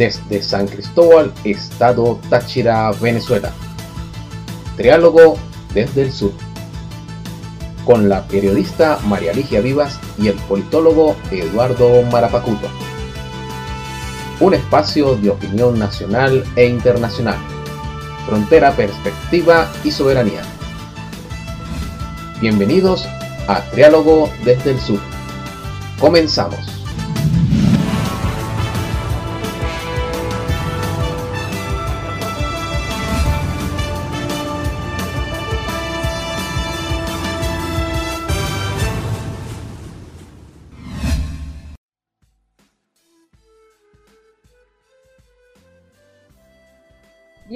desde San Cristóbal, Estado Táchira, Venezuela. Triálogo desde el sur. Con la periodista María Ligia Vivas y el politólogo Eduardo Marapacuto. Un espacio de opinión nacional e internacional. Frontera, perspectiva y soberanía. Bienvenidos a Triálogo desde el sur. Comenzamos.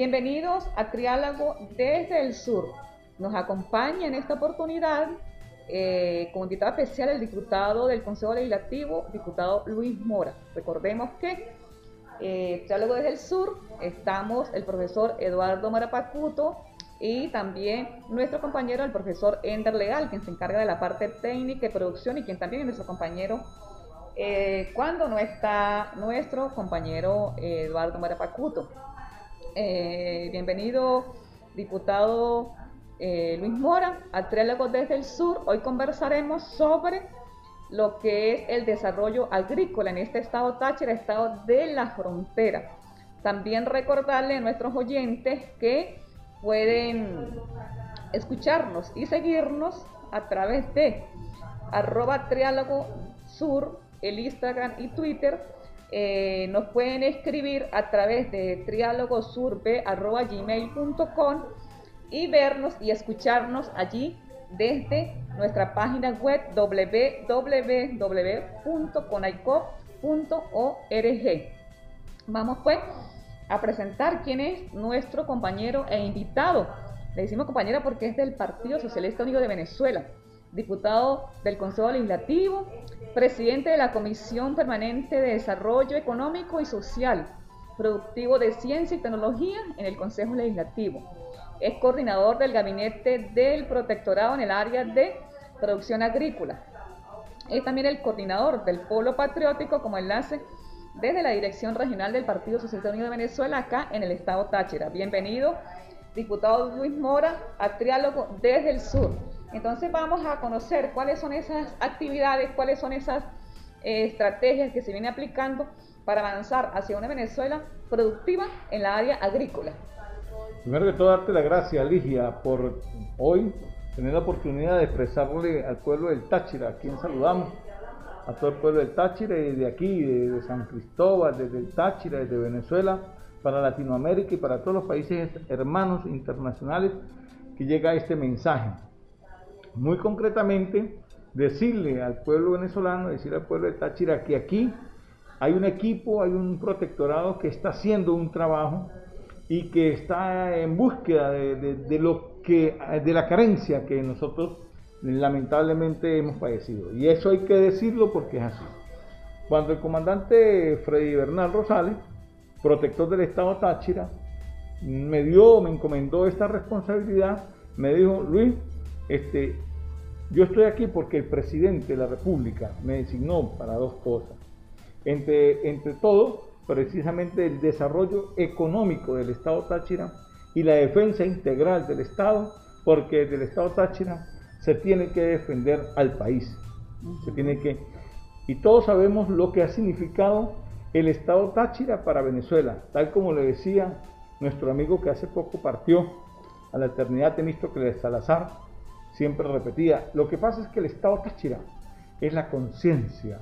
Bienvenidos a Triálogo desde el Sur. Nos acompaña en esta oportunidad eh, como invitado especial el diputado del Consejo Legislativo, diputado Luis Mora. Recordemos que eh, Triálogo desde el Sur estamos el profesor Eduardo Marapacuto y también nuestro compañero el profesor Ender Legal, quien se encarga de la parte técnica y producción y quien también es nuestro compañero eh, cuando no está nuestro compañero Eduardo Marapacuto. Eh, bienvenido, diputado eh, Luis Mora, a Triálogo desde el Sur. Hoy conversaremos sobre lo que es el desarrollo agrícola en este estado Táchira, estado de la frontera. También recordarle a nuestros oyentes que pueden escucharnos y seguirnos a través de arroba triálogo sur, el Instagram y Twitter eh, nos pueden escribir a través de triálogosurbe.gmail.com y vernos y escucharnos allí desde nuestra página web www.conaico.org. Vamos pues a presentar quién es nuestro compañero e invitado. Le decimos compañera porque es del Partido Socialista Unido de Venezuela diputado del Consejo Legislativo, presidente de la Comisión Permanente de Desarrollo Económico y Social, Productivo de Ciencia y Tecnología en el Consejo Legislativo. Es coordinador del Gabinete del Protectorado en el área de producción agrícola. Es también el coordinador del Polo Patriótico como enlace desde la Dirección Regional del Partido Socialista Unido de Venezuela acá en el estado Táchira. Bienvenido, diputado Luis Mora, a Triálogo desde el Sur. Entonces vamos a conocer cuáles son esas actividades, cuáles son esas eh, estrategias que se viene aplicando para avanzar hacia una Venezuela productiva en la área agrícola. Primero que todo, darte la gracias, Ligia, por hoy tener la oportunidad de expresarle al pueblo del Táchira, a quien saludamos, a todo el pueblo del Táchira y de aquí, de, San Cristóbal, desde el Táchira, desde Venezuela, para Latinoamérica y para todos los países hermanos internacionales que llega este mensaje muy concretamente, decirle al pueblo venezolano, decirle al pueblo de Táchira que aquí hay un equipo, hay un protectorado que está haciendo un trabajo y que está en búsqueda de, lo que, de la carencia que nosotros lamentablemente hemos padecido. Y eso hay que decirlo porque es así. Cuando el comandante Freddy Bernal Rosales, protector del Estado Táchira, me dio, me encomendó esta responsabilidad, me dijo, Luis, este, yo estoy aquí porque el presidente de la República me designó para dos cosas. Entre, entre todo, precisamente el desarrollo económico del Estado Táchira y la defensa integral del Estado, porque del Estado Táchira se tiene que defender al país. Se tiene que y todos sabemos lo que ha significado el Estado Táchira para Venezuela, tal como le decía nuestro amigo que hace poco partió a la eternidad Temístocles Salazar, siempre repetía, lo que pasa es que el Estado Táchira es la conciencia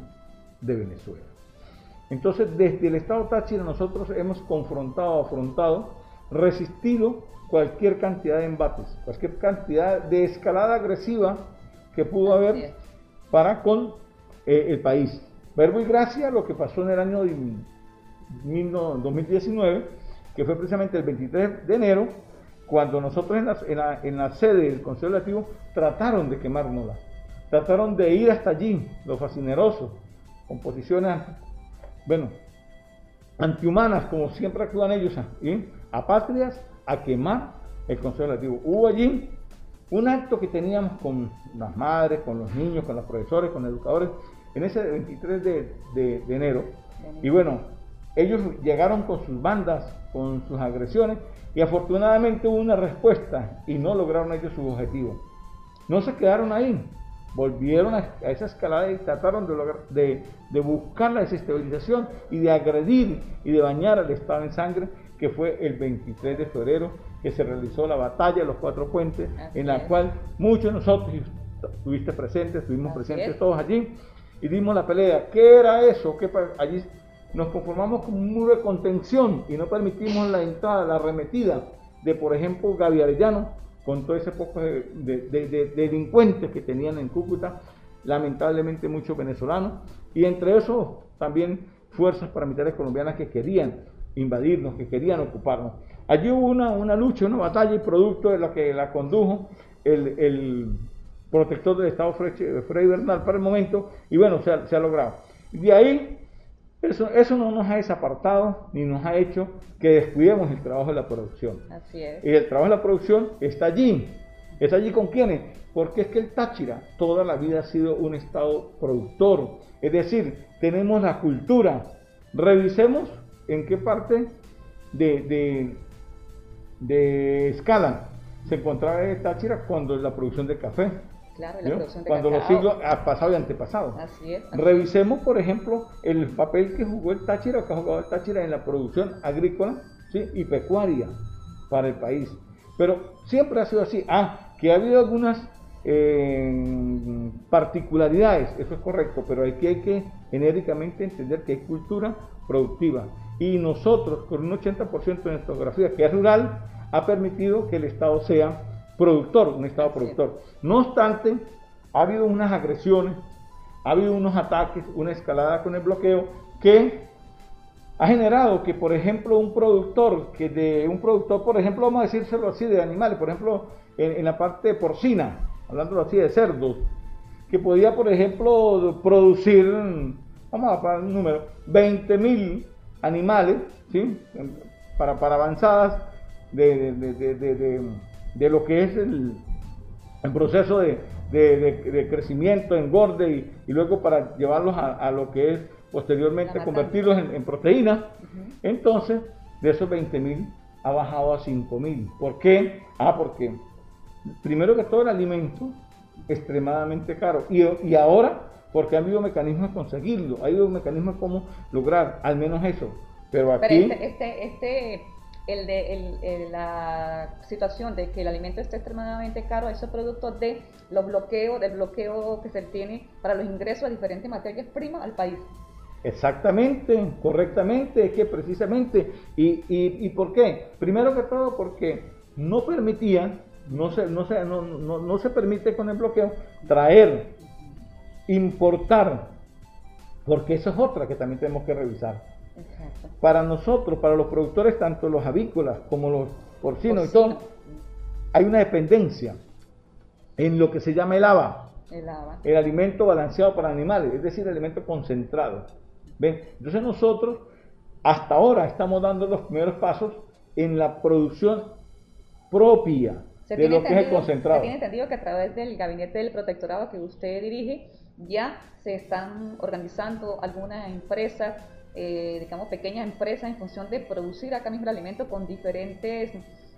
de Venezuela. Entonces, desde el Estado Táchira nosotros hemos confrontado, afrontado, resistido cualquier cantidad de embates, cualquier cantidad de escalada agresiva que pudo haber para con eh, el país. Verbo y gracia lo que pasó en el año 2019, que fue precisamente el 23 de enero, cuando nosotros en la, sede del Consejo Legislativo trataron de quemárnosla, trataron de ir hasta allí, los fascinerosos, con posiciones, bueno, antihumanas, como siempre actúan ellos, a patrias, a quemar el Consejo Legislativo. Hubo allí un acto que teníamos con las madres, con los niños, con los profesores, con los educadores, en ese 23 de, de enero. Y bueno, ellos llegaron con sus bandas, con sus agresiones, y afortunadamente hubo una respuesta y no lograron ellos su objetivo. No se quedaron ahí, volvieron a, esa escalada y trataron de, de, buscar la desestabilización y de agredir y de bañar al Estado en sangre, que fue el 23 de febrero que se realizó la batalla de los cuatro puentes, en la cual muchos de nosotros, estuviste presentes, estuvimos presentes todos allí, y dimos la pelea. ¿Qué era eso? ¿Qué allí nos conformamos con un muro de contención y no permitimos la entrada, la arremetida de, por ejemplo, Gaby Arellano, con todo ese poco de, delincuentes que tenían en Cúcuta, lamentablemente muchos venezolanos, y entre esos también fuerzas paramilitares colombianas que querían invadirnos, que querían ocuparnos. Allí hubo una, una lucha, una batalla y producto de la que la condujo el, protector del Estado Frei Bernal para el momento, y bueno, se ha, se ha logrado. De ahí eso, eso no nos ha desapartado ni nos ha hecho que descuidemos el trabajo de la producción. Así es. Y el trabajo de la producción está allí. ¿Está allí con quiénes? Porque es que el Táchira toda la vida ha sido un estado productor. Es decir, tenemos la cultura. Revisemos en qué parte de, de, de escala se encontraba el Táchira cuando la producción de café. Claro, la producción de Cuando los siglos pasados y. Así es. Revisemos, por ejemplo, el papel que jugó el Táchira, que ha jugado el Táchira en la producción agrícola ¿sí? y pecuaria para el país. Pero siempre ha sido así. Ah, que ha habido algunas eh, particularidades, eso es correcto, pero aquí hay que genéricamente entender que hay cultura productiva. Y nosotros, con un 80% de nuestra geografía, que es rural, ha permitido que el Estado sea productor, un Estado productor. No obstante, ha habido unas agresiones, ha habido unos ataques, una escalada con el bloqueo que ha generado que, por ejemplo, un productor, que de un productor, por ejemplo, vamos a decírselo así, de animales, por ejemplo, en, la parte porcina, hablándolo así de cerdos, que podía, por ejemplo, producir, vamos a poner un número, 20 mil animales, ¿sí? Para, para avanzadas de de lo que es el, proceso de, crecimiento, engorde y, luego para llevarlos a, lo que es posteriormente convertirlos en, proteínas. Entonces, de esos 20 mil ha bajado a 5 mil. ¿Por qué? Ah, porque primero que todo el alimento extremadamente caro. Y, y ahora, porque ha habido mecanismos de conseguirlo, ha habido mecanismos de cómo lograr al menos eso. Pero aquí... este, este, este el de la situación de que el alimento esté extremadamente caro, eso es producto de los bloqueos, del bloqueo que se tiene para los ingresos de diferentes materias primas al país. Exactamente, correctamente, es que precisamente, y, y, por qué? Primero que todo porque no permitían, no se, no, se, no, no se permite con el bloqueo traer, importar, porque eso es otra que también tenemos que revisar para nosotros, para los productores, tanto los avícolas como los porcinos y todo, hay una dependencia en lo que se llama el ABA, el, alimento balanceado para animales, es decir, el alimento concentrado. ¿Ven? Entonces nosotros hasta ahora estamos dando los primeros pasos en la producción propia de lo que es el concentrado. Se tiene entendido que a través del gabinete del protectorado que usted dirige ya se están organizando algunas empresas eh, digamos, pequeñas empresas en función de producir acá mismo el alimento con diferentes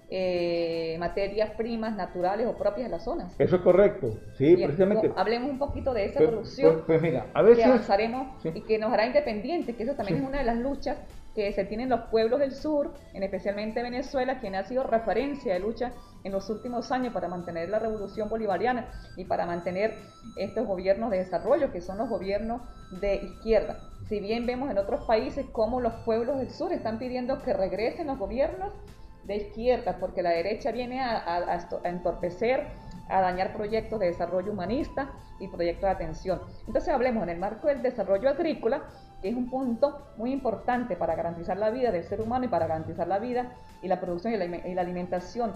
eh, materias primas naturales o propias de las zonas. Eso es correcto, sí, precisamente. Hablemos un poquito de esa pues, producción. Pues, pues, mira, a veces... Que avanzaremos y que nos hará independientes, que eso también es una de las luchas que se tienen los pueblos del sur, en especialmente Venezuela, quien ha sido referencia de lucha en los últimos años para mantener la revolución bolivariana y para mantener estos gobiernos de desarrollo, que son los gobiernos de izquierda. Si bien vemos en otros países cómo los pueblos del sur están pidiendo que regresen los gobiernos de izquierda, porque la derecha viene a, entorpecer, a dañar proyectos de desarrollo humanista y proyectos de atención. Entonces hablemos en el marco del desarrollo agrícola, que es un punto muy importante para garantizar la vida del ser humano y para garantizar la vida y la producción y la, alimentación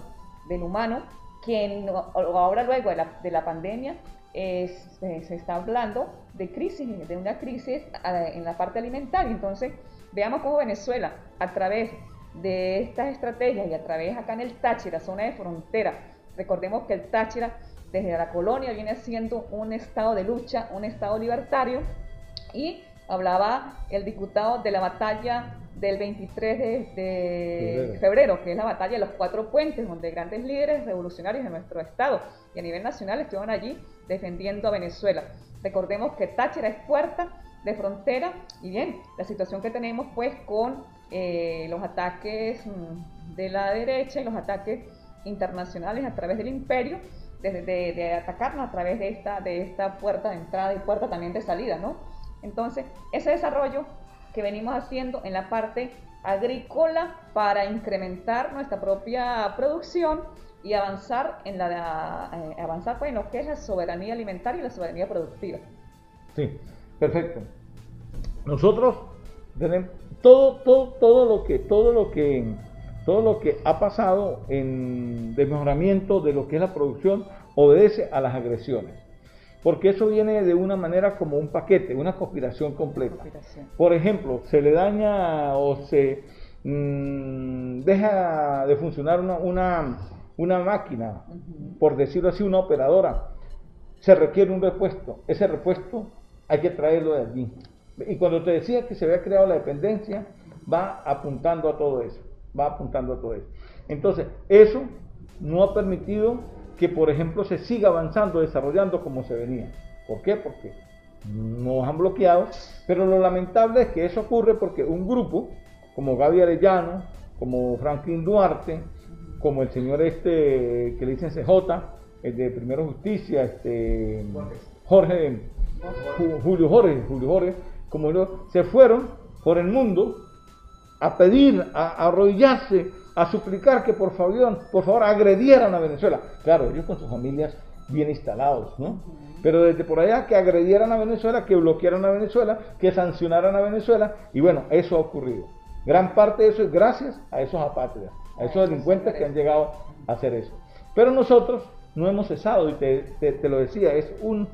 del humano, que ahora luego de la, de la pandemia se está hablando de crisis, de una crisis eh, en la parte alimentaria. Entonces, veamos cómo Venezuela, a través de estas estrategias y a través acá en el Táchira, zona de frontera, recordemos que el Táchira desde la colonia viene siendo un estado de lucha, un estado libertario, y hablaba el diputado de la batalla del 23 de, febrero, que es la batalla de los cuatro puentes, donde grandes líderes revolucionarios de nuestro estado. Y a nivel nacional estuvieron allí defendiendo a Venezuela. Recordemos que Táchira es puerta de frontera. Y bien, la situación que tenemos pues con eh, los ataques mm, de la derecha y los ataques internacionales a través del imperio, de, atacarnos a través de esta, de esta puerta de entrada y puerta también de salida, ¿no? Entonces, ese desarrollo que venimos haciendo en la parte agrícola para incrementar nuestra propia producción y avanzar en la eh, avanzar pues, en lo que es la soberanía alimentaria y la soberanía productiva. Sí, perfecto. Nosotros tenemos todo, todo, todo lo que, todo lo que, todo lo que ha pasado en desmejoramiento de lo que es la producción obedece a las agresiones. Porque eso viene de una manera como un paquete, una conspiración completa. Por ejemplo, se le daña o se mm, deja de funcionar una, una, máquina, por decirlo así, una operadora. Se requiere un repuesto. Ese repuesto hay que traerlo de allí. Y cuando te decía que se había creado la dependencia, va apuntando a todo eso, va apuntando a todo eso. Entonces, eso no ha permitido que, por ejemplo, se siga avanzando, desarrollando como se venía. ¿Por qué? Porque nos han bloqueado, pero lo lamentable es que eso ocurre porque un grupo, como Gaby Arellano, como Franklin Duarte, como el señor este que le dicen CJ, el de Primero Justicia, este Jorge, Julio Jorge, Julio Jorge, como se fueron por el mundo a pedir, a, arrodillarse, a suplicar que por favor, por favor agredieran a Venezuela. Claro, ellos con sus familias bien instalados, ¿no? Pero desde por allá que agredieran a Venezuela, que bloquearan a Venezuela, que sancionaran a Venezuela, y bueno, eso ha ocurrido. Gran parte de eso es gracias a esos apátridas, a esos delincuentes que han llegado a hacer eso. Pero nosotros no hemos cesado, y te, lo decía, es, un,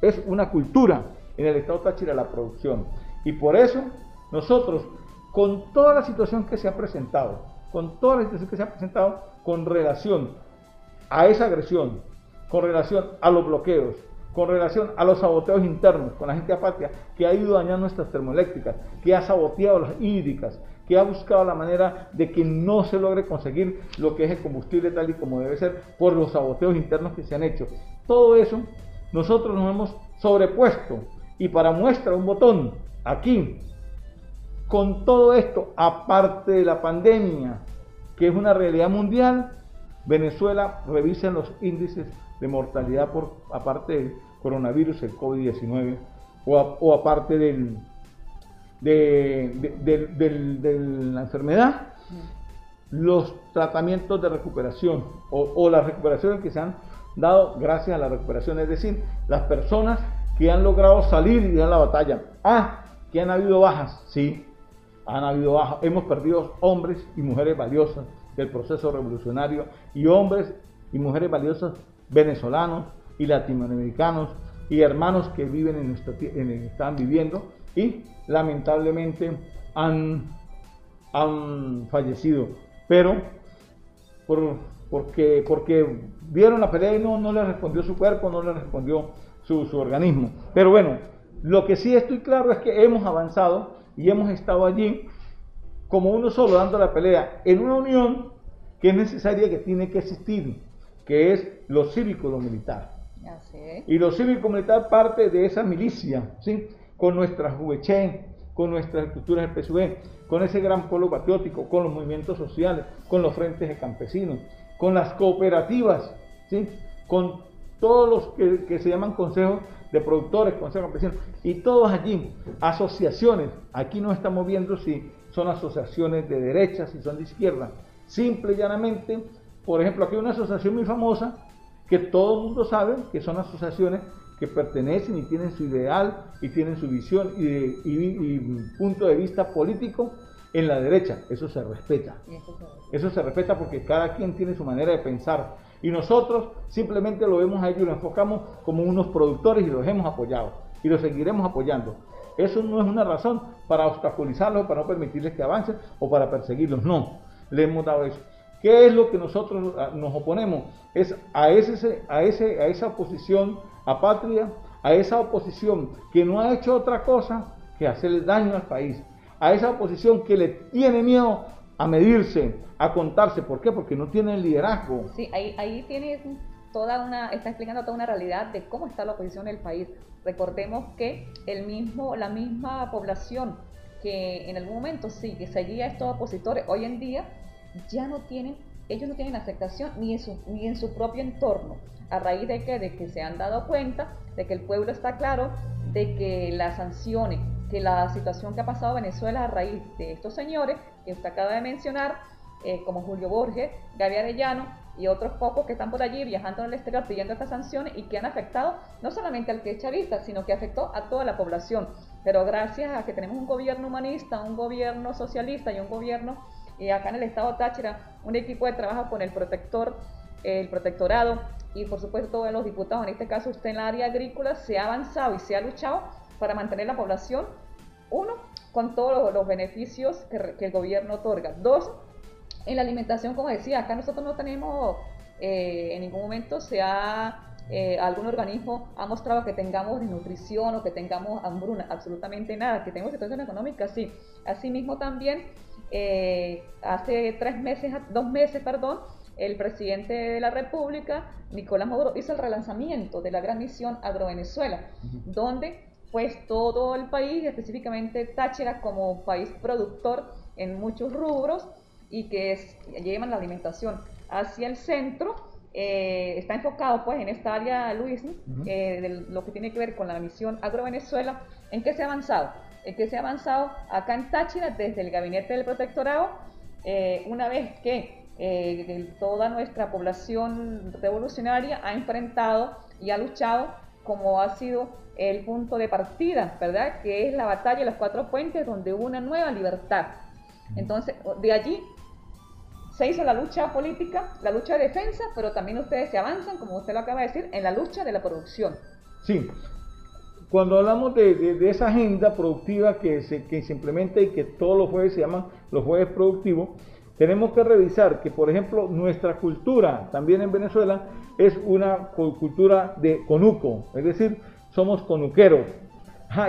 es una cultura en el estado Táchira la producción. Y por eso nosotros, con toda la situación que se ha presentado, con toda la situación que se ha presentado con relación a esa agresión, con relación a los bloqueos, con relación a los saboteos internos con la gente apática que ha ido dañando nuestras termoeléctricas, que ha saboteado las hídricas, que ha buscado la manera de que no se logre conseguir lo que es el combustible tal y como debe ser por los saboteos internos que se han hecho. Todo eso nosotros nos hemos sobrepuesto y para muestra un botón, aquí, con todo esto, aparte de la pandemia, que es una realidad mundial, Venezuela revisa los índices de mortalidad por aparte del coronavirus, el COVID-19, o, aparte de, la enfermedad, los tratamientos de recuperación o, o las recuperaciones que se han dado gracias a la recuperación, es decir, las personas que han logrado salir y dar la batalla. Ah, que han habido bajas, sí, han habido. Hemos perdido hombres y mujeres valiosas del proceso revolucionario y hombres y mujeres valiosas venezolanos y latinoamericanos y hermanos que viven en, nuestra, en están viviendo y lamentablemente han, han fallecido. Pero por, porque, porque vieron la pelea y no, no le respondió su cuerpo, no le respondió su, organismo. Pero bueno, lo que sí estoy claro es que hemos avanzado y hemos estado allí como uno solo dando la pelea en una unión que es necesaria, que tiene que existir, que es lo cívico, lo militar. Y lo cívico militar parte de esa milicia, ¿sí? con nuestras juveché, con nuestras estructuras del PSUV, con ese gran pueblo patriótico, con los movimientos sociales, con los frentes de campesinos, con las cooperativas, ¿sí? con todos los que, se llaman consejos de productores, consejos campesinos, y todos allí, asociaciones, aquí no estamos viendo si son asociaciones de derecha, si son de izquierda, simple y llanamente, por ejemplo, aquí hay una asociación muy famosa que todo el mundo sabe que son asociaciones que pertenecen y tienen su ideal y tienen su visión y, y punto de vista político en la derecha. Eso se respeta. Eso se respeta porque cada quien tiene su manera de pensar y nosotros simplemente lo vemos a ellos y lo enfocamos como unos productores y los hemos apoyado y los seguiremos apoyando. Eso no es una razón para obstaculizarlos, para no permitirles que avancen o para perseguirlos. No, le hemos dado eso. ¿Qué es lo que nosotros ah, nos oponemos? Es a, ese, a, ese, a esa oposición a patria, a esa oposición que no ha hecho otra cosa que hacerle daño al país, a esa oposición que le tiene miedo a medirse, a contarse. ¿Por qué? Porque no tiene liderazgo. Sí, ahí, ahí tiene toda una, está explicando toda una realidad de cómo está la oposición en el país. Recordemos que el mismo, la misma población que en algún momento sí, que seguía a estos opositores, hoy en día ya no tienen, ellos no tienen aceptación ni en su, ni en su propio entorno. ¿A raíz de que, de que se han dado cuenta de que el pueblo está claro, de que las sanciones, que la situación que ha pasado Venezuela a raíz de estos señores que usted acaba de mencionar, eh, como Julio Borges, Gaby Arellano y otros pocos que están por allí viajando en el exterior pidiendo estas sanciones y que han afectado no solamente al que es chavista, sino que afectó a toda la población. Pero gracias a que tenemos un gobierno humanista, un gobierno socialista y un gobierno, y acá en el estado Táchira, un equipo de trabajo con el protector, el protectorado y por supuesto todos los diputados, en este caso usted en la área agrícola, se ha avanzado y se ha luchado para mantener la población, uno, con todos los, beneficios que, que el gobierno otorga. Dos, en la alimentación, como decía, acá nosotros no tenemos, eh, en ningún momento se ha, eh, algún organismo ha mostrado que tengamos desnutrición o que tengamos hambruna, absolutamente nada, que tengamos situación económica, sí. Asimismo también, eh, hace tres meses, dos meses, perdón, el presidente de la República, Nicolás Maduro, hizo el relanzamiento de la gran misión Agrovenezuela, donde pues todo el país, específicamente Táchira como país productor en muchos rubros, y que llevan la alimentación hacia el centro, eh, está enfocado pues en esta área, Luis, eh, de lo que tiene que ver con la misión Agrovenezuela, ¿en qué se ha avanzado? En qué se ha avanzado acá en Táchira desde el gabinete del protectorado, eh, una vez que toda nuestra población revolucionaria ha enfrentado y ha luchado como ha sido el punto de partida, ¿verdad? Que es la batalla de los cuatro puentes donde hubo una nueva libertad. Entonces, de allí se hizo la lucha política, la lucha de defensa, pero también ustedes se avanzan, como usted lo acaba de decir, en la lucha de la producción. Sí, cuando hablamos de, esa agenda productiva que se, que se implementa y que todos los jueves se llaman los jueves productivos, tenemos que revisar que, por ejemplo, nuestra cultura también en Venezuela es una cultura de conuco, es decir, somos conuqueros.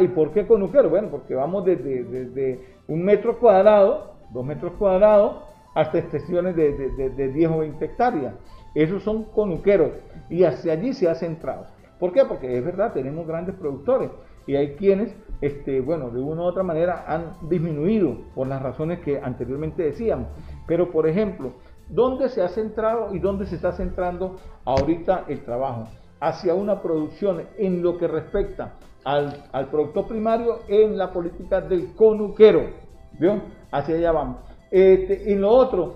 ¿Y por qué conuqueros? Bueno, porque vamos desde, un metro cuadrado, dos metros cuadrados, hasta extensiones de, de, 10 o 20 hectáreas. Esos son conuqueros y hacia allí se ha centrado. ¿Por qué? Porque es verdad, tenemos grandes productores y hay quienes, este, bueno, de una u otra manera han disminuido por las razones que anteriormente decíamos. Pero, por ejemplo, ¿dónde se ha centrado y dónde se está centrando ahorita el trabajo? Hacia una producción en lo que respecta al, al productor primario en la política del conuquero. ¿Vio? Hacia allá vamos. Este, en lo otro,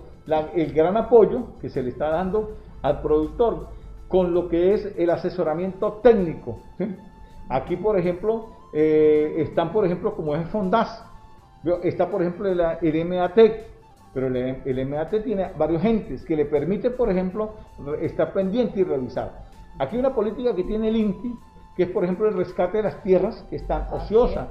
el gran apoyo que se le está dando al productor con lo que es el asesoramiento técnico. Aquí, por ejemplo, eh, están, por ejemplo, como es Fondas, está, por ejemplo, el, el MAT, pero el, el, MAT tiene varios entes que le permite, por ejemplo, estar pendiente y revisar. Aquí hay una política que tiene el INTI, que es, por ejemplo, el rescate de las tierras que están ociosas.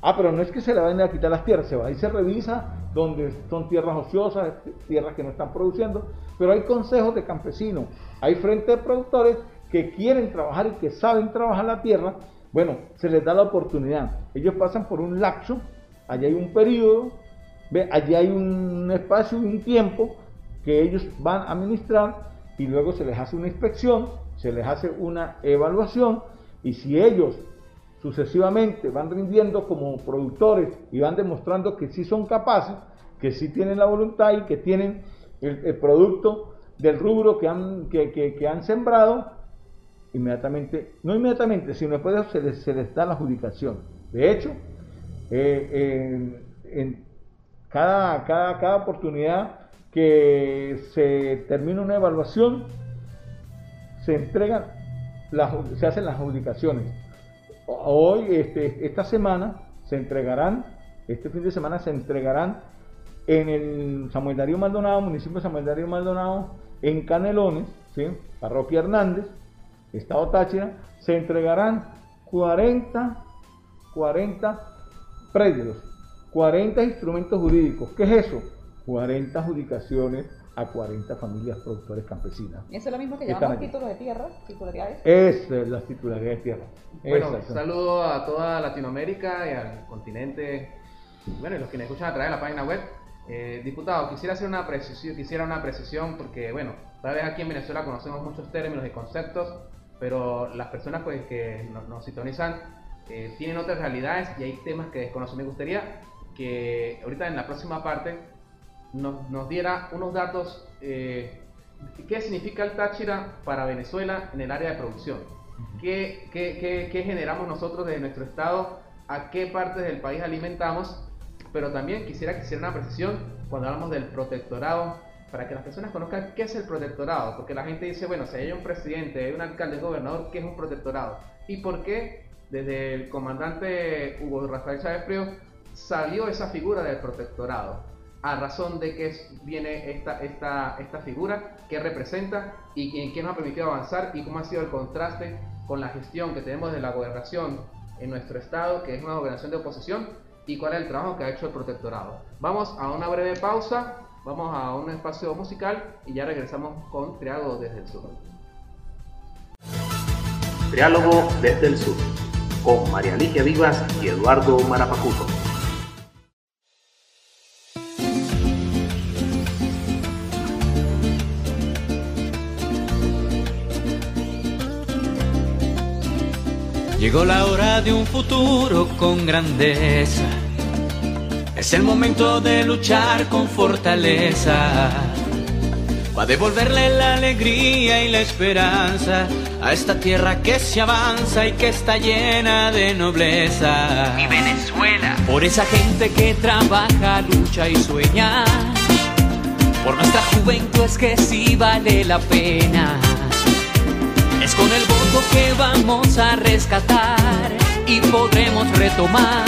Ah, pero no es que se le vayan a quitar las tierras, se va y se revisa donde son tierras ociosas, tierras que no están produciendo, pero hay consejos de campesinos, hay frente de productores que quieren trabajar y que saben trabajar la tierra, bueno, se les da la oportunidad. Ellos pasan por un lapso, allí hay un periodo, allí hay un espacio y un tiempo que ellos van a administrar y luego se les hace una inspección, se les hace una evaluación y si ellos sucesivamente van rindiendo como productores y van demostrando que sí son capaces, que sí tienen la voluntad y que tienen el, producto del rubro que han, que, han sembrado, inmediatamente, no inmediatamente, sino después se les, se les da la adjudicación. De hecho, eh, en, cada, cada, cada oportunidad que se termina una evaluación, se entregan, se hacen las adjudicaciones hoy, este, esta semana, se entregarán, este fin de semana se entregarán en el Samuel Darío Maldonado, municipio de Samuel Darío Maldonado, en Canelones, ¿sí? parroquia Hernández, Estado Táchira, se entregarán 40, 40 predios, 40 instrumentos jurídicos. ¿Qué es eso? 40 adjudicaciones a 40 familias productores campesinas. ¿Y eso es lo mismo que llamamos títulos de tierra, titularidades? Esa es la titularidad de tierra. Bueno, saludo a toda Latinoamérica y al continente bueno, y los que nos escuchan a través de la página web. Eh, diputado, quisiera hacer una precisión, quisiera una precisión porque, bueno, tal vez aquí en Venezuela conocemos muchos términos y conceptos, pero las personas pues que nos, sintonizan eh, tienen otras realidades y hay temas que desconocen. Me gustaría que ahorita en la próxima parte nos, diera unos datos, eh, qué significa el Táchira para Venezuela en el área de producción, ¿Qué, qué, qué generamos nosotros desde nuestro estado, a qué partes del país alimentamos pero también quisiera que hiciera una precisión cuando hablamos del protectorado, para que las personas conozcan qué es el protectorado, porque la gente dice, bueno, si hay un presidente, hay un alcalde, un gobernador, ¿qué es un protectorado? ¿Y por qué desde el comandante Hugo Rafael Chávez Frío salió esa figura del protectorado? A razón de que viene esta, esta, esta figura, qué representa y en qué nos ha permitido avanzar y cómo ha sido el contraste con la gestión que tenemos de la gobernación en nuestro estado, que es una gobernación de oposición, y cuál es el trabajo que ha hecho el protectorado. Vamos a una breve pausa, vamos a un espacio musical y ya regresamos con Triálogo desde el Sur. Triálogo desde el Sur, con María Ligia Vivas y Eduardo Marapacuto. Llegó la hora de un futuro con grandeza. Es el momento de luchar con fortaleza. a devolverle la alegría y la esperanza a esta tierra que se avanza y que está llena de nobleza. Mi Venezuela. Por esa gente que trabaja, lucha y sueña. Por nuestra juventud es que sí vale la pena es con el voto que vamos a rescatar y podremos retomar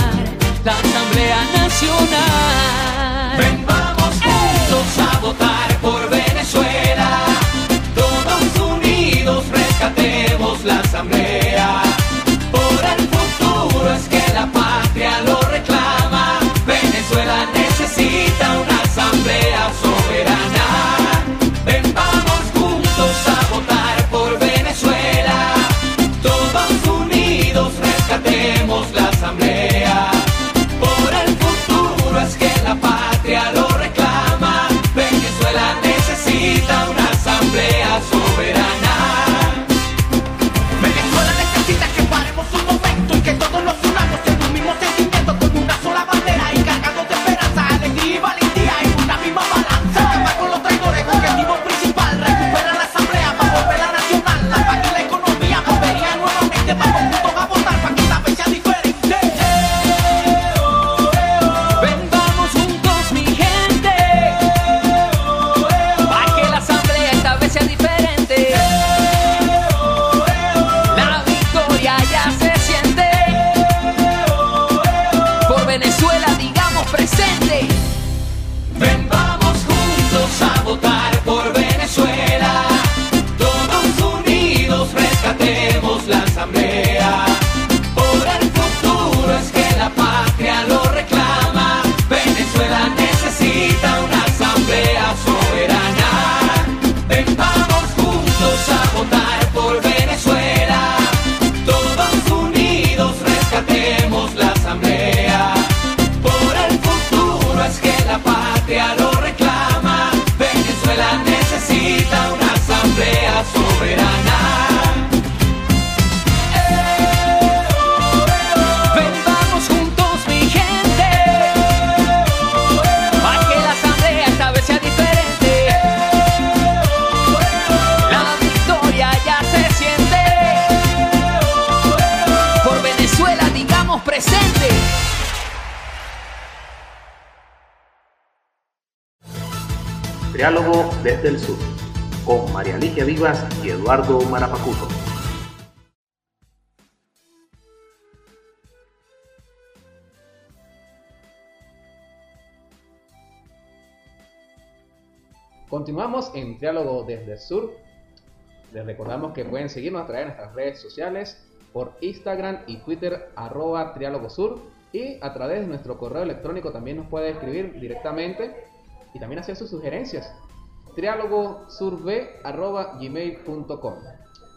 la Asamblea Nacional. Ven, vamos juntos a votar por Venezuela. Todos unidos rescatemos la Asamblea. la patria. Lo Diálogo desde el Sur, con María Ligia Vivas y Eduardo. Continuamos en Diálogo desde el Sur. Les recordamos que pueden seguirnos a través de nuestras redes sociales por Instagram y Twitter arroba Triálogo Sur y a través de nuestro correo electrónico también nos puede escribir directamente y también hacer sus sugerencias. triálogosurb.gmail.com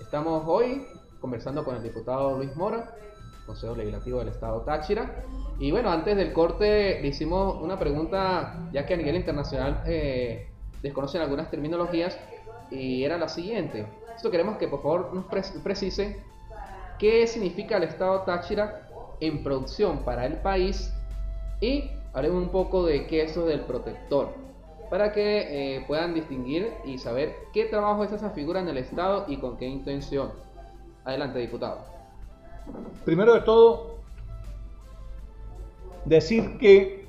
Estamos hoy conversando con el diputado Luis Mora Consejo Legislativo del Estado Táchira. Y bueno, antes del corte le hicimos una pregunta, ya que a nivel internacional eh, desconocen algunas terminologías, y era la siguiente. Esto queremos que por favor nos precise qué significa el Estado Táchira en producción para el país y hablemos un poco de qué es eso del protector, para que eh, puedan distinguir y saber qué trabajo es esa figura en el Estado y con qué intención. Adelante, diputado. Primero de todo, decir que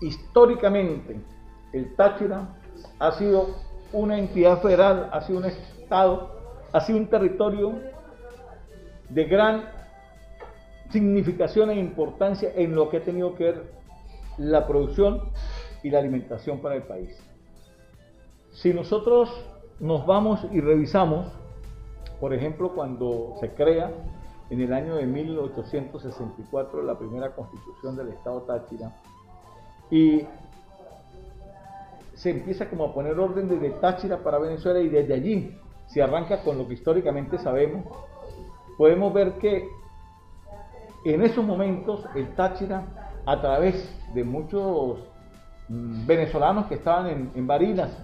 históricamente el Táchira ha sido una entidad federal, ha sido un Estado, ha sido un territorio de gran significación e importancia en lo que ha tenido que ver la producción y la alimentación para el país. Si nosotros nos vamos y revisamos, por ejemplo, cuando se crea en el año de 1864 la primera constitución del Estado Táchira, y se empieza como a poner orden desde Táchira para Venezuela y desde allí se arranca con lo que históricamente sabemos, podemos ver que en esos momentos el Táchira, a través de muchos venezolanos que estaban en, Barinas,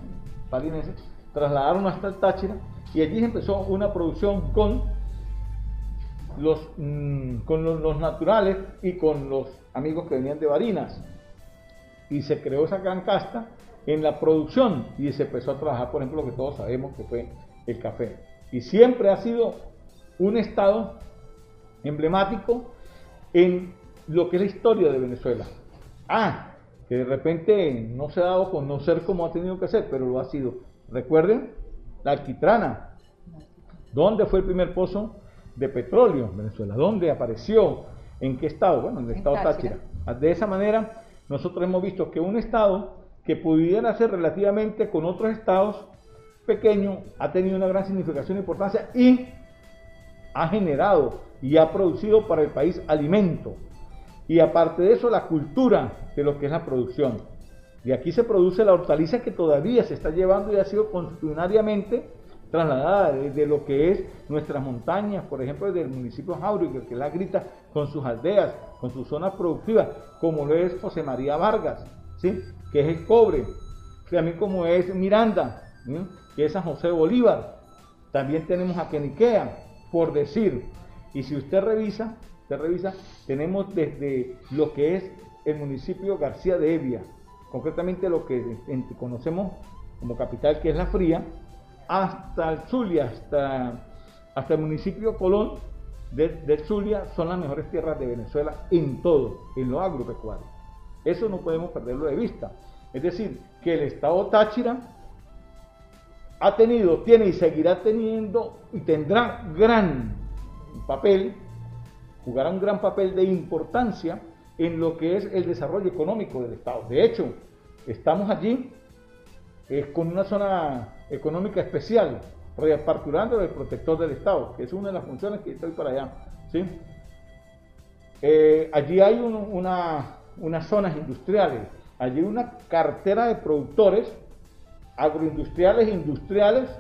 trasladaron hasta Táchira y allí empezó una producción con los, mm, con los, naturales y con los amigos que venían de Barinas. Y se creó esa gran casta en la producción y se empezó a trabajar, por ejemplo, lo que todos sabemos que fue el café. Y siempre ha sido un estado emblemático en lo que es la historia de Venezuela. Ah, que de repente no se ha dado a conocer como ha tenido que ser, pero lo ha sido. Recuerden, la alquitrana. ¿Dónde fue el primer pozo de petróleo en Venezuela? ¿Dónde apareció? ¿En qué estado? Bueno, en el estado Táchira. De esa manera, nosotros hemos visto que un estado que pudiera ser relativamente con otros estados pequeños ha tenido una gran significación e importancia y ha generado y ha producido para el país alimento. Y aparte de eso, la cultura de lo que es la producción. De aquí se produce la hortaliza que todavía se está llevando y ha sido constitucionariamente trasladada de, lo que es nuestras montañas, por ejemplo, desde el municipio Jaurigo, que es la grita, con sus aldeas, con sus zonas productivas, como lo es José María Vargas, ¿sí? que es el cobre, también como es Miranda, que es San José Bolívar, también tenemos a Queniquea, por decir, y si usted revisa, usted revisa, tenemos desde lo que es el municipio García de Evia, concretamente lo que conocemos como capital, que es la Fría, hasta el Zulia, hasta, hasta el municipio Colón de, Zulia, son las mejores tierras de Venezuela en todo, en lo agropecuario. Eso no podemos perderlo de vista. Es decir, que el Estado Táchira ha tenido, tiene y seguirá teniendo y tendrá gran papel, jugará un gran papel de importancia en lo que es el desarrollo económico del Estado. De hecho, estamos allí con una zona económica especial, reaparturando el protector del Estado, que es una de las funciones que estoy para allá. ¿sí? Eh, allí hay unas zonas industriales, allí una cartera de productores agroindustriales, industriales,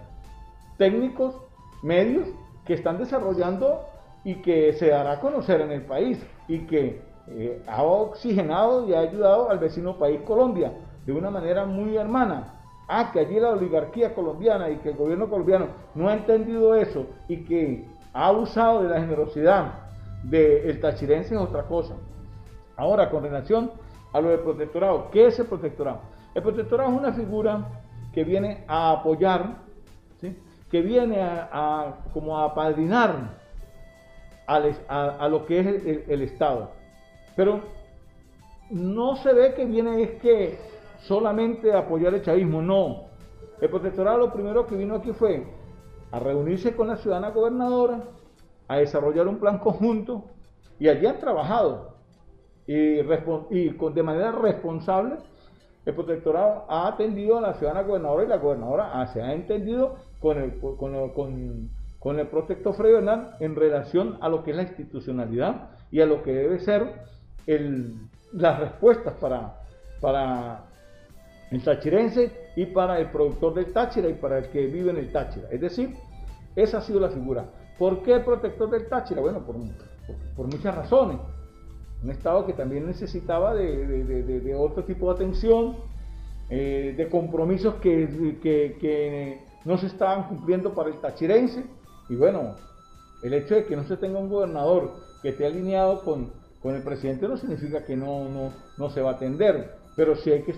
técnicos, medios, que están desarrollando y que se dará a conocer en el país y que eh, ha oxigenado y ha ayudado al vecino país Colombia de una manera muy hermana. Ah, que allí la oligarquía colombiana y que el gobierno colombiano no ha entendido eso y que ha abusado de la generosidad del tachirense es otra cosa. Ahora, con relación a lo del protectorado, ¿qué es el protectorado? El protectorado es una figura que viene a apoyar, que viene a, como a apadrinar a, lo que es el, Estado. Pero no se ve que viene es que solamente apoyar el chavismo, no. El protectorado lo primero que vino aquí fue a reunirse con la ciudadana gobernadora, a desarrollar un plan conjunto y allí han trabajado y, con, de manera responsable el protectorado ha atendido a la ciudadana gobernadora y la gobernadora se ha entendido con el, con, el protector Frei Bernal en relación a lo que es la institucionalidad y a lo que debe ser las respuestas para, para el tachirense y para el productor del Táchira y para el que vive en el Táchira. Es decir, esa ha sido la figura. ¿Por qué el protector del Táchira? Bueno, por por, muchas razones. Un Estado que también necesitaba de- de- de otro tipo de atención, eh, de compromisos que, que- que no se estaban cumpliendo para el tachirense. Y bueno, el hecho de que no se tenga un gobernador que esté alineado con, con el presidente no significa que no, no, no se va a atender, pero sí hay que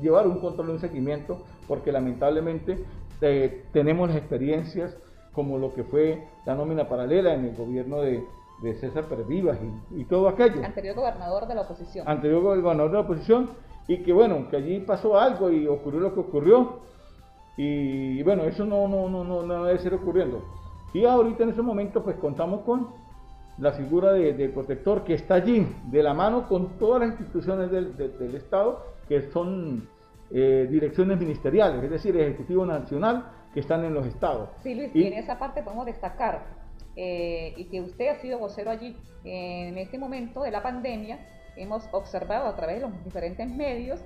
llevar un control y un seguimiento porque lamentablemente eh, tenemos las experiencias como lo que fue la nómina paralela en el gobierno de, de César Pérez Vivas y, y todo aquello Anterior gobernador de la oposición. anterior gobernador de la oposición y que bueno, que allí pasó algo y ocurrió lo que ocurrió y bueno, eso no, no, no, no, no debe ser ocurriendo. Y ahorita en ese momento pues contamos con la figura de- del protector que está allí de la mano con todas las instituciones del, del- del Estado que son eh, direcciones ministeriales, es decir, Ejecutivo Nacional que están en los estados. Sí, Luis, Y- y en esa parte podemos destacar eh, y que usted ha sido vocero allí en este momento de la pandemia. Hemos observado a través de los diferentes medios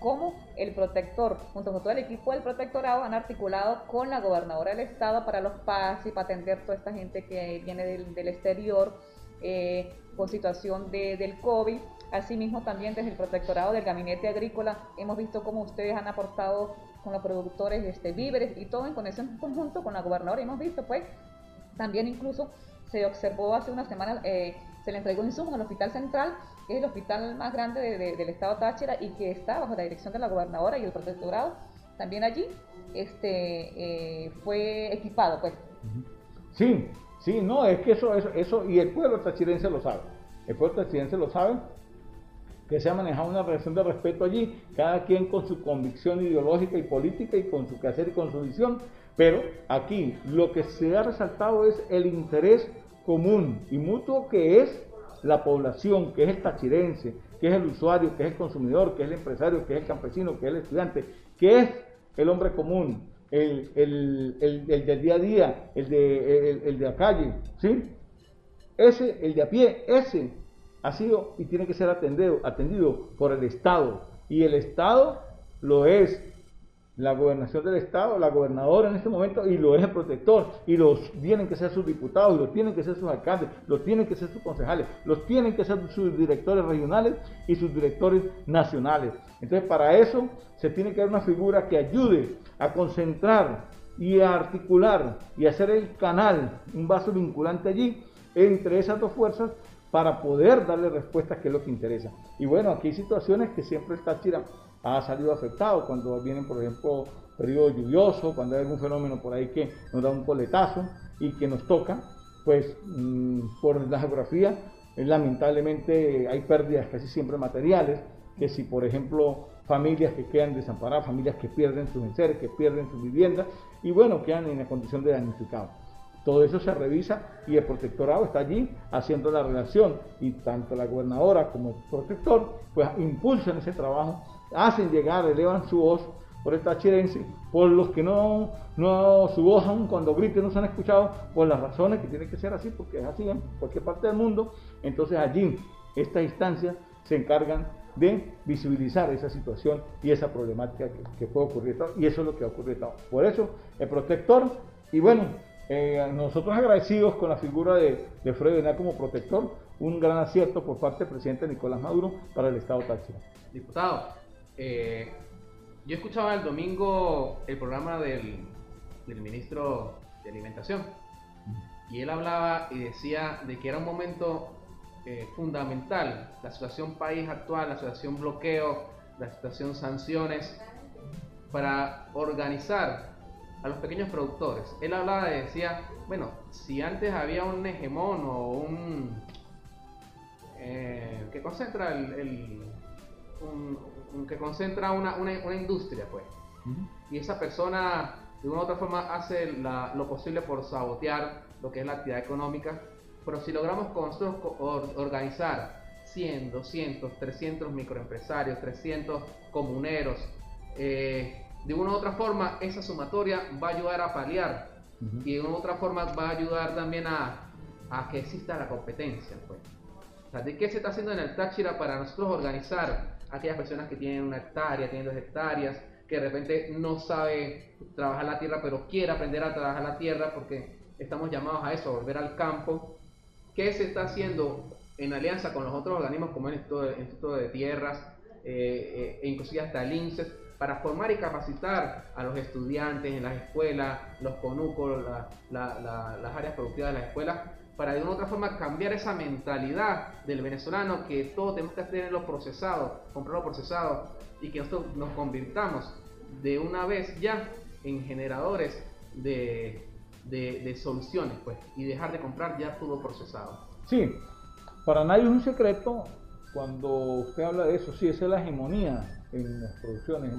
cómo el protector, junto con todo el equipo del protectorado, han articulado con la gobernadora del estado para los PAS y para atender toda esta gente que viene del, exterior eh, con situación de- del COVID. Asimismo, también desde el protectorado del gabinete agrícola hemos visto cómo ustedes han aportado con los productores este, víveres y todo en conexión conjunto con la gobernadora. Hemos visto, pues, también incluso se observó hace una semana, eh, se le entregó insumos al Hospital Central, que es el hospital más grande de- de- del estado Táchira y que está bajo la dirección de la gobernadora y el protectorado. También allí este, eh, fue equipado, pues. Sí, sí, no, es que eso, eso, eso, y el pueblo tachirense lo sabe. El pueblo tachirense lo sabe, que se ha manejado una relación de respeto allí, cada quien con su convicción ideológica y política y con su quehacer y con su visión, pero aquí lo que se ha resaltado es el interés común y mutuo que es la población, que es el tachirense, que es el usuario, que es el consumidor, que es el empresario, que es el campesino, que es el estudiante, que es el hombre común, el, el- el- el del día a día, el de, de la calle, ¿sí? Ese, el de a pie, ese ha sido y tiene que ser atendido, atendido por el Estado. Y el Estado lo es la gobernación del Estado, la gobernadora en este momento, y lo es el protector, y los tienen que ser sus diputados, y los tienen que ser sus alcaldes, los tienen que ser sus concejales, los tienen que ser sus directores regionales y sus directores nacionales. Entonces, para eso se tiene que dar una figura que ayude a concentrar y a articular y hacer el canal, un vaso vinculante allí entre esas dos fuerzas para poder darle respuestas que es lo que interesa. Y bueno, aquí hay situaciones que siempre el Táchira ha salido afectado, cuando vienen, por ejemplo, periodos lluviosos, cuando hay algún fenómeno por ahí que nos da un coletazo y que nos toca, pues mm, por la geografía, eh, lamentablemente hay pérdidas casi siempre materiales, que si por ejemplo familias que quedan desamparadas, familias que pierden sus enseres, que pierden sus viviendas y bueno, quedan en la condición de damnificados. Todo eso se revisa y el protectorado está allí haciendo la relación y tanto la gobernadora como el protector pues impulsan ese trabajo, hacen llegar, elevan su voz por el tachirense, por los que no, no su voz aún cuando griten no se han escuchado, por las razones que tiene que ser así, porque es así en cualquier parte del mundo, entonces allí estas instancias se encargan de visibilizar esa situación y esa problemática que, puede ocurrir y eso es lo que ha ocurrido. Por eso el protector y bueno, eh, nosotros agradecidos con la figura de, de Bernal como protector, un gran acierto por parte del presidente Nicolás Maduro para el Estado Táchira. Diputado, eh, yo escuchaba el domingo el programa del, del ministro de Alimentación. Y él hablaba y decía de que era un momento eh, fundamental, la situación país actual, la situación bloqueo, la situación sanciones, para organizar a los pequeños productores. Él hablaba y decía, bueno, si antes había un hegemón o un... eh, que concentra el... el- un- un- que concentra una, una, una industria, pues. Y esa persona de una u otra forma hace la- lo posible por sabotear lo que es la actividad económica. Pero si logramos organizar 100, 200, 300 microempresarios, 300 comuneros, eh, de una u otra forma esa sumatoria va a ayudar a paliar y de una u otra forma va a ayudar también a, a que exista la competencia. Pues. O sea, ¿de qué se está haciendo en el Táchira para nosotros organizar aquellas personas que tienen una hectárea, tienen dos hectáreas, que de repente no sabe trabajar la tierra, pero quiere aprender a trabajar la tierra porque estamos llamados a eso, a volver al campo? qué se está haciendo en alianza con los otros organismos como el Instituto de, Tierras eh, eh, e inclusive hasta el INSES para formar y capacitar a los estudiantes en las escuelas, los conucos, la- la- la- las áreas productivas de las escuelas, para de una u otra forma cambiar esa mentalidad del venezolano que todo tenemos que tenerlo procesado, comprarlo procesado y que nosotros nos convirtamos de una vez ya en generadores de, de- de soluciones pues, y dejar de comprar ya todo procesado. Sí, para nadie es un secreto cuando usted habla de eso, sí, esa es la hegemonía en las producciones,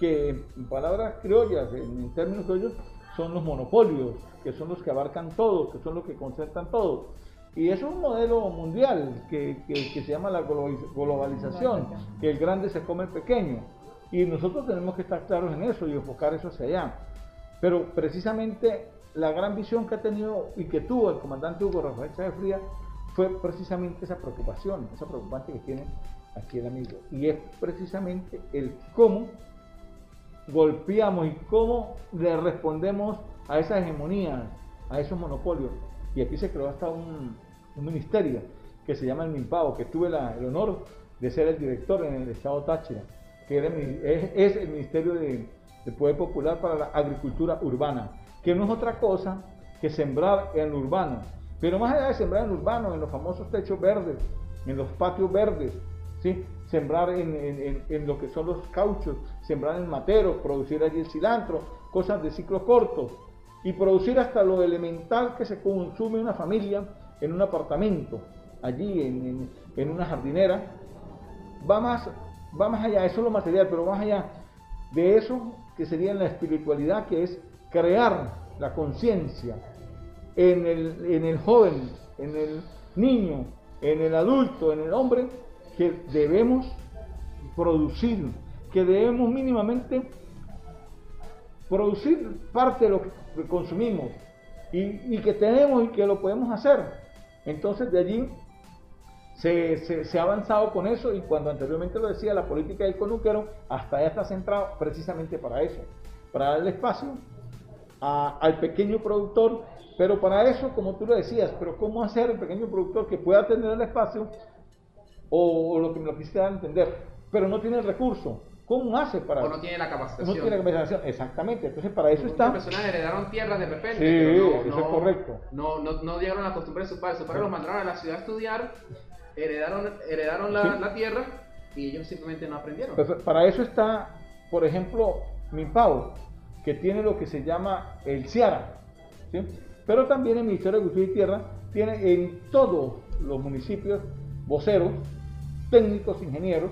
que en palabras criollas, en, en términos criollos, son los monopolios, que son los que abarcan todo, que son los que concentran todo. Y es un modelo mundial que, que- que se llama la globaliz- globalización, que el grande se come el pequeño. Y nosotros tenemos que estar claros en eso y enfocar eso hacia allá. Pero precisamente la gran visión que ha tenido y que tuvo el comandante Hugo Rafael Chávez Frías fue precisamente esa preocupación, esa preocupante que tiene aquí el amigo. Y es precisamente el cómo golpeamos y cómo le respondemos a esas hegemonías, a esos monopolios. Y aquí se creó hasta un, ministerio que se llama el MINPAO, que tuve el honor de ser el director en el estado Táchira, que es, el Ministerio de, de Poder Popular para la Agricultura Urbana, que no es otra cosa que sembrar en urbano. Pero más allá de sembrar en urbano, en los famosos techos verdes, en los patios verdes, ¿sí? Sembrar en, en- en- lo que son los cauchos, sembrar en materos, producir allí el cilantro, cosas de ciclo corto, y producir hasta lo elemental que se consume una familia en un apartamento, allí en, en- en una jardinera, va más, va más allá, eso es lo material, pero más allá de eso que sería en la espiritualidad, que es crear la conciencia en el, en el joven, en el niño, en el adulto, en el hombre, que debemos producir, que debemos mínimamente producir parte de lo que consumimos y, que tenemos y que lo podemos hacer. Entonces de allí se, ha avanzado con eso y cuando anteriormente lo decía, la política del conúquero hasta ya está centrada precisamente para eso, para darle espacio al pequeño productor, pero para eso, como tú lo decías, pero ¿cómo hacer el pequeño productor que pueda tener el espacio o, o lo que me lo quisiste dar a entender, pero no tiene el recurso? ¿Cómo hace para O no tiene la no capacitación. Exactamente, entonces para eso Muchas está. personas heredaron tierras de repente, Sí, pero no, eso no- es correcto. No, no, no llegaron a la costumbre de sus padres. Sus padres los mandaron a la ciudad a estudiar, heredaron, heredaron la, Sí. la tierra y ellos simplemente no aprendieron. Pues, Para eso está, por ejemplo, MIPAO, que tiene lo que se llama el CIARA, ¿sí? pero también el Ministerio de Agricultura y Tierra tiene en todos los municipios voceros, técnicos, ingenieros,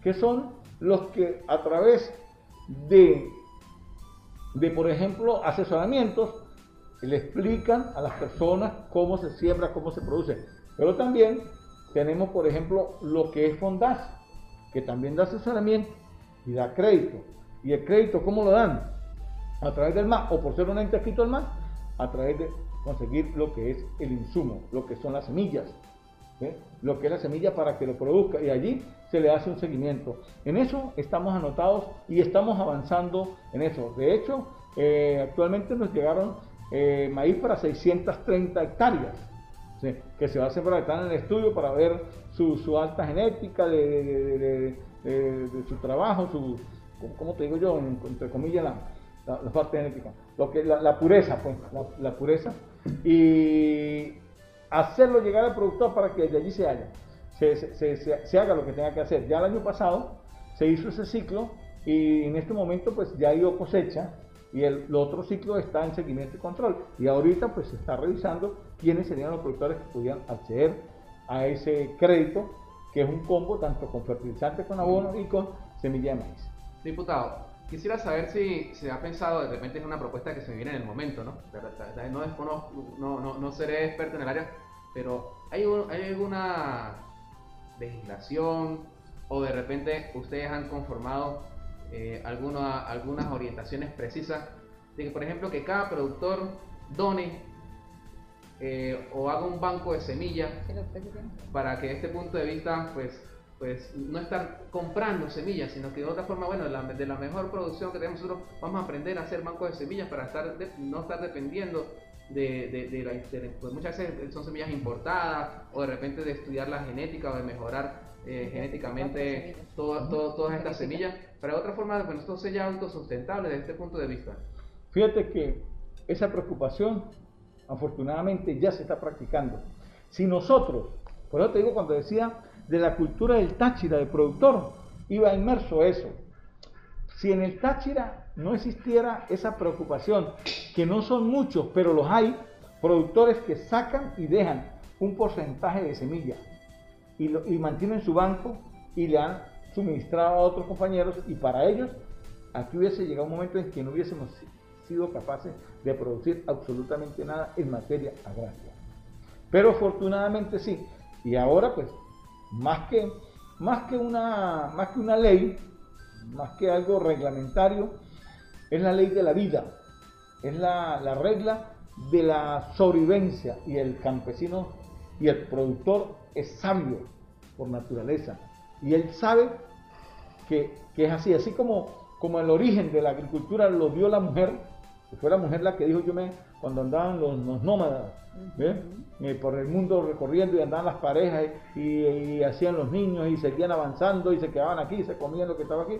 que son los que a través de, de por ejemplo, asesoramientos, le explican a las personas cómo se siembra, cómo se produce. Pero también tenemos, por ejemplo, lo que es Fondas, que también da asesoramiento y da crédito. ¿Y el crédito cómo lo dan? A través del MAS, o por ser un ente escrito al MAS, a través de conseguir lo que es el insumo, lo que son las semillas, lo que es la semilla para que lo produzca, y allí se le hace un seguimiento. En eso estamos anotados y estamos avanzando en eso. De hecho, eh, actualmente nos llegaron eh, maíz para 630 hectáreas. Que se va a sembrar, están en el estudio para ver su, alta genética de, su trabajo, su, ¿cómo- ¿cómo te digo yo? En- entre comillas, la, parte genética, lo que, la, la pureza, pues, la pureza, y hacerlo llegar al productor para que de allí se haya, se haga lo que tenga que hacer. Ya el año pasado se hizo ese ciclo y en este momento pues ya dio cosecha y el, el otro ciclo está en seguimiento y control. Y ahorita pues se está revisando quiénes serían los productores que pudieran acceder a ese crédito, que es un combo tanto con fertilizante, con abono y con semilla de maíz. Diputado, quisiera saber si se ha pensado, de repente es una propuesta que se viene en el momento, ¿no? No, desconozco, no, no, no seré experto en el área, pero ¿hay, un- hay alguna legislación o de repente ustedes han conformado eh, alguna- algunas orientaciones precisas de que, por ejemplo, que cada productor done eh, o haga un banco de semillas para que este punto de vista, pues, pues no estar comprando semillas, sino que de otra forma, bueno, de la, de la mejor producción que tenemos nosotros, vamos a aprender a hacer bancos de semillas para estar de- no estar dependiendo de, de, de la, de- pues muchas veces son semillas importadas o de repente de estudiar la genética o de mejorar eh, genéticamente todo- todas estas semillas, pero de otra forma, bueno, esto sea autosustentable desde este punto de vista. Fíjate que esa preocupación, afortunadamente, ya se está practicando. Si nosotros, por eso te digo cuando decía de la cultura del Táchira, del productor, iba inmerso eso. Si en el Táchira no existiera esa preocupación, que no son muchos, pero los hay, productores que sacan y dejan un porcentaje de semilla y, lo- y mantienen su banco y le han suministrado a otros compañeros y para ellos aquí hubiese llegado un momento en que no hubiésemos si- sido capaces de producir absolutamente nada en materia agraria. Pero afortunadamente sí. Y ahora pues, más que, más que, una, más que una ley, más que algo reglamentario, es la ley de la vida, es la, la regla de la sobrevivencia y el campesino y el productor es sabio por naturaleza. Y él sabe que, que es así, así como, como el origen de la agricultura lo dio la mujer, que fue la mujer la que dijo yo me, cuando andaban los, los nómadas. Eh, por el mundo recorriendo y andaban las parejas y, y hacían los niños y seguían avanzando y se quedaban aquí, se comían lo que estaba aquí.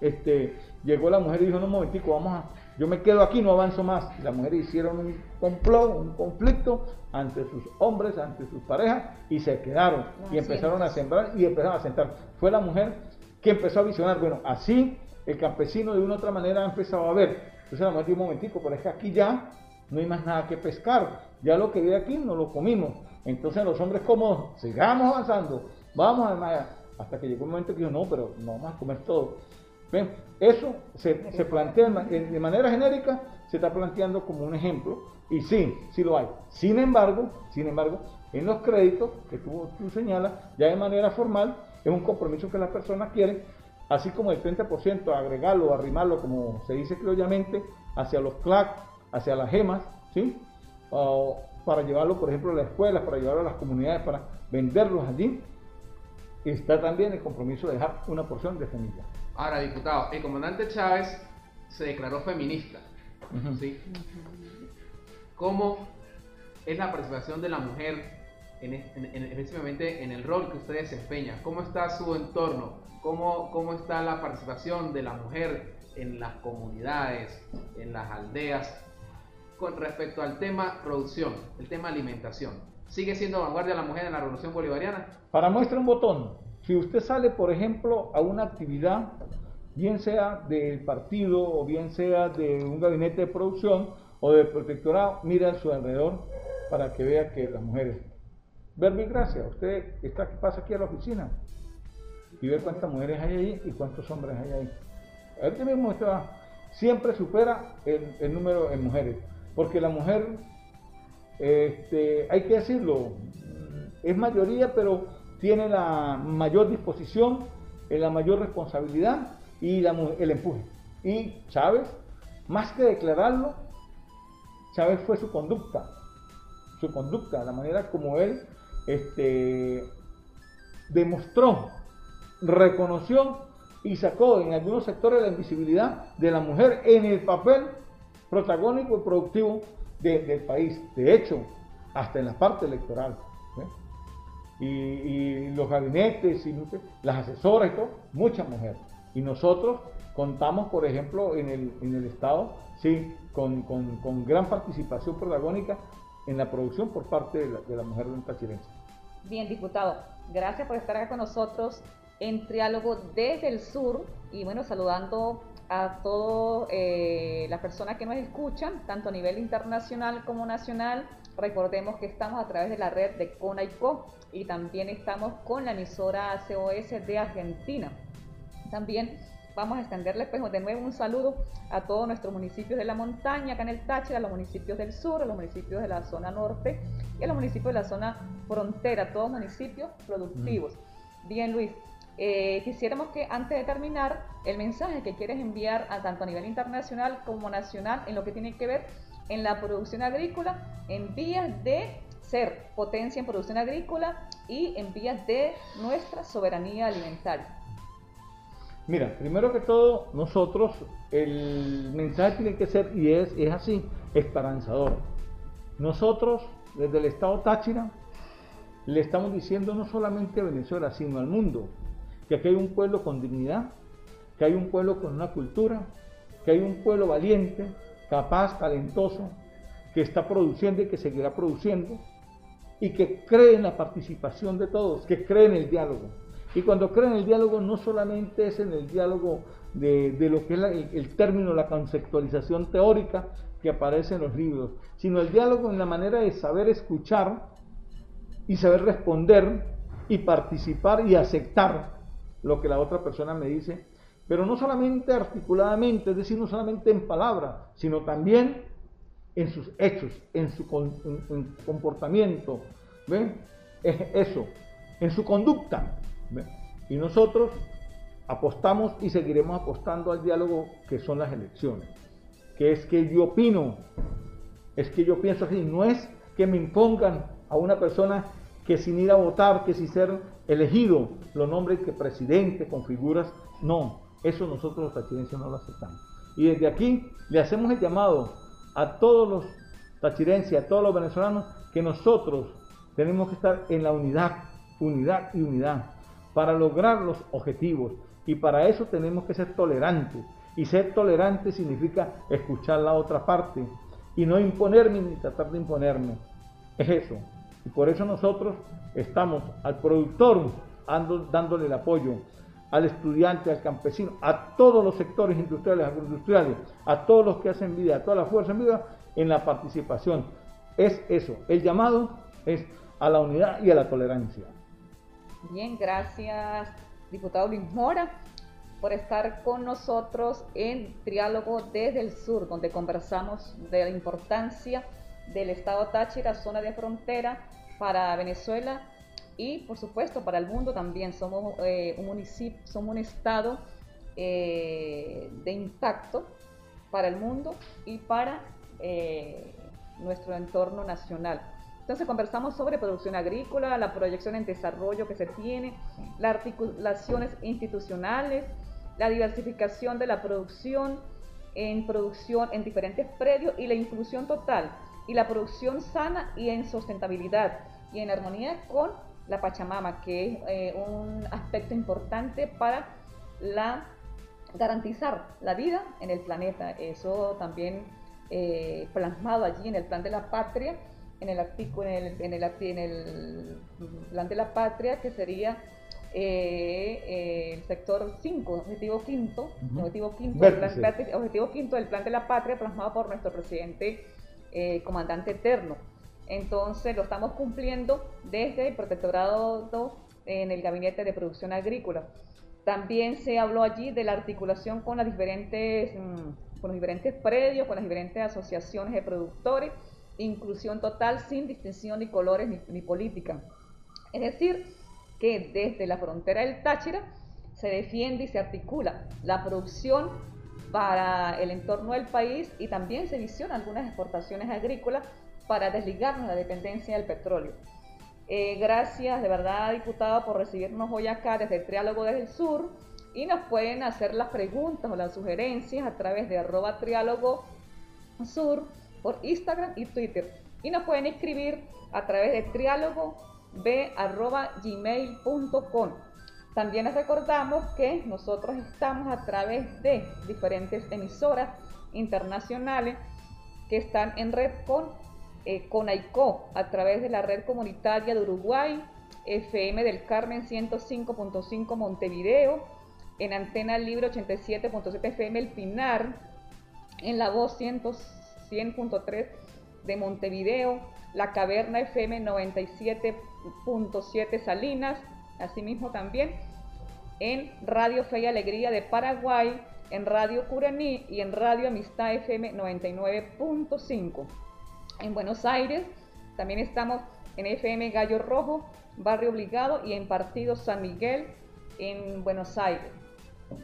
Este, llegó la mujer y dijo, no, un momentico, vamos a, yo me quedo aquí, no avanzo más. Y las mujeres hicieron un complot, un conflicto ante sus hombres, ante sus parejas y se quedaron y empezaron a sembrar y empezaron a sentar. Fue la mujer que empezó a visionar, bueno, así el campesino de una u otra manera ha empezado a ver. Entonces la mujer dijo, un momentico, pero es que aquí ya no hay más nada que pescar, ya lo que viene aquí no lo comimos. Entonces los hombres como, sigamos avanzando, vamos a hasta que llegó un momento que dijo, no, pero no vamos a comer todo. ¿Ven? Eso se, se plantea de manera genérica, se está planteando como un ejemplo, y sí, sí lo hay. Sin embargo, sin embargo, en los créditos que tú, tú señalas, ya de manera formal, es un compromiso que las personas quieren, así como el 30% agregarlo, arrimarlo, como se dice criollamente, hacia los CLAC, hacia las gemas, ¿sí? O para llevarlo, por ejemplo, a las escuelas, para llevarlo a las comunidades, para venderlos allí. Está también el compromiso de dejar una porción de semilla. Ahora, diputado, el comandante Chávez se declaró feminista. ¿sí? ¿Cómo es la participación de la mujer, en, en- en el rol que usted desempeña? ¿Cómo está su entorno? ¿Cómo, ¿Cómo está la participación de la mujer en las comunidades, en las aldeas, con respecto al tema producción, el tema alimentación? ¿Sigue siendo vanguardia la mujer en la revolución bolivariana? Para muestra un botón, si usted sale, por ejemplo, a una actividad, bien sea del partido o bien sea de un gabinete de producción o del protectorado, mire a su alrededor para que vea que las mujeres. Verbi, gracias. Usted está, pasa aquí a la oficina y ve cuántas mujeres hay ahí y cuántos hombres hay ahí. Ahorita mismo está, siempre supera el, el número de mujeres, porque la mujer este, hay que decirlo, es mayoría, pero tiene la mayor disposición, eh, la mayor responsabilidad y la el empuje. Y Chávez, más que declararlo, Chávez fue su conducta, su conducta, la manera como él este, demostró, reconoció y sacó en algunos sectores la invisibilidad de la mujer en el papel protagónico y productivo de- del país. De hecho, hasta en la parte electoral. ¿eh? Y, los gabinetes, las asesoras y todo, muchas mujeres. Y nosotros contamos, por ejemplo, en el, en el Estado, sí, con, con- con gran participación protagónica en la producción por parte de la, de mujer tachirense. Bien, diputado, gracias por estar acá con nosotros en Triálogo desde el Sur y bueno, saludando a todas las personas que nos escuchan, tanto a nivel internacional como nacional. Recordemos que estamos a través de la red de CONAICO y también estamos con la emisora COS de Argentina. También vamos a extenderle pues, de nuevo un saludo a todos nuestros municipios de la montaña, acá en el Táchira, a los municipios del sur, a los municipios de la zona norte y a los municipios de la zona frontera, todos municipios productivos. Bien, Luis, eh, quisiéramos que antes de terminar, el mensaje que quieres enviar a tanto a nivel internacional como nacional en lo que tiene que ver en la producción agrícola, en vías de ser potencia en producción agrícola y en vías de nuestra soberanía alimentaria. Mira, primero que todo, nosotros, el mensaje tiene que ser, y es, es así, esperanzador. Nosotros, desde el Estado Táchira, le estamos diciendo no solamente a Venezuela, sino al mundo, que aquí hay un pueblo con dignidad, que hay un pueblo con una cultura, que hay un pueblo valiente, capaz, talentoso, que está produciendo y que seguirá produciendo, y que cree en la participación de todos, que cree en el diálogo. Y cuando cree en el diálogo no solamente es en el diálogo de, lo que es el, el, término, la conceptualización teórica que aparece en los libros, sino el diálogo en la manera de saber escuchar y saber responder y participar y aceptar lo que la otra persona me dice, pero no solamente articuladamente, es decir, no solamente en palabras, sino también en sus hechos, en su comportamiento, ¿ven? Eso, en su conducta. Y nosotros apostamos y seguiremos apostando al diálogo que son las elecciones, que es que yo opino, es que yo pienso así, no es que me impongan a una persona que sin ir a votar, que sin ser elegido, lo nombre que presidente con figuras, no, eso nosotros los tachirenses no lo aceptamos. Y desde aquí le hacemos el llamado a todos los tachirenses, a todos los venezolanos, que nosotros tenemos que estar en la unidad, unidad y unidad, para lograr los objetivos. Y para eso tenemos que ser tolerantes. Y ser tolerante significa escuchar la otra parte y no imponerme ni tratar de imponerme. Es eso. Y por eso nosotros estamos al productor dándole el apoyo, al estudiante, al campesino, a todos los sectores industriales, agroindustriales, a todos los que hacen vida, a toda la fuerza en vida, en la participación. Es eso, el llamado es a la unidad y a la tolerancia. Bien, gracias, diputado Luis Mora, por estar con nosotros en Triálogo desde el Sur, donde conversamos de la importancia del Estado Táchira, zona de frontera para Venezuela y por supuesto para el mundo también. Somos eh, un municipio, somos un estado eh, de impacto para el mundo y para eh, nuestro entorno nacional. Entonces conversamos sobre producción agrícola, la proyección en desarrollo que se tiene, las articulaciones institucionales, la diversificación de la producción en producción en diferentes predios y la inclusión total y la producción sana y en sustentabilidad y en armonía con la Pachamama, que es eh, un aspecto importante para la, garantizar la vida en el planeta. Eso también eh, plasmado allí en el plan de la patria, en el artículo, en el, en el, en el plan de la patria, que sería eh, el sector 5, objetivo quinto, objetivo quinto, objetivo quinto del plan de la patria, plasmado por nuestro presidente eh, comandante eterno. Entonces lo estamos cumpliendo desde el protectorado en el gabinete de producción agrícola. También se habló allí de la articulación con las diferentes, mm, con los diferentes predios, con las diferentes asociaciones de productores, inclusión total sin distinción ni colores ni, ni política. Es decir, que desde la frontera del Táchira se defiende y se articula la producción para el entorno del país y también se visiona algunas exportaciones agrícolas para desligarnos de la dependencia del petróleo. Eh, gracias de verdad, diputado, por recibirnos hoy acá desde Triálogo desde el Sur y nos pueden hacer las preguntas o las sugerencias a través de arroba triálogo sur por Instagram y Twitter. Y nos pueden escribir a través de triálogo gmail.com. También les recordamos que nosotros estamos a través de diferentes emisoras internacionales que están en red con eh, CONAICO, a través de la red comunitaria de Uruguay, FM del Carmen 105.5 Montevideo, en Antena Libre 87.7 FM El Pinar, en La Voz 100.3 de Montevideo, La Caverna FM 97.7 Salinas, asimismo también en Radio Fe y Alegría de Paraguay, en Radio Curaní y en Radio Amistad FM 99.5. En Buenos Aires también estamos en FM Gallo Rojo, Barrio Obligado y en Partido San Miguel en Buenos Aires.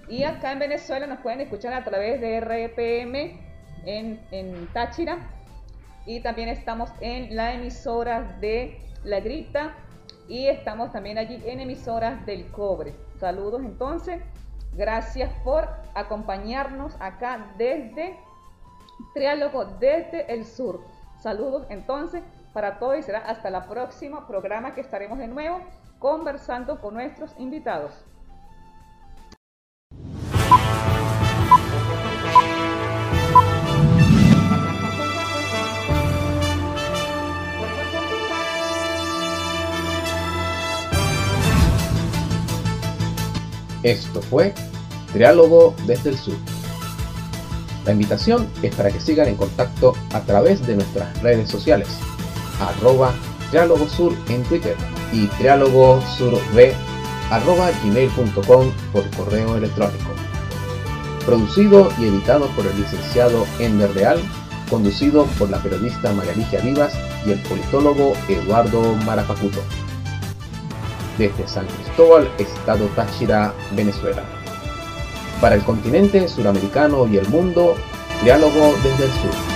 Y acá en Venezuela nos pueden escuchar a través de RPM en, en Táchira. Y también estamos en la emisora de La Grita y estamos también allí en emisoras del cobre. Saludos entonces, gracias por acompañarnos acá desde Triálogo desde el Sur. Saludos entonces para todos y será hasta el próximo programa que estaremos de nuevo conversando con nuestros invitados. Esto fue Triálogo desde el Sur. La invitación es para que sigan en contacto a través de nuestras redes sociales, arroba Triálogo Sur en Twitter y Triálogo Sur arroba gmail.com por correo electrónico. Producido y editado por el licenciado Ender Real, conducido por la periodista María Ligia Vivas y el politólogo Eduardo Marapacuto desde San Cristóbal, Estado Táchira, Venezuela. Para el continente suramericano y el mundo, diálogo desde el sur.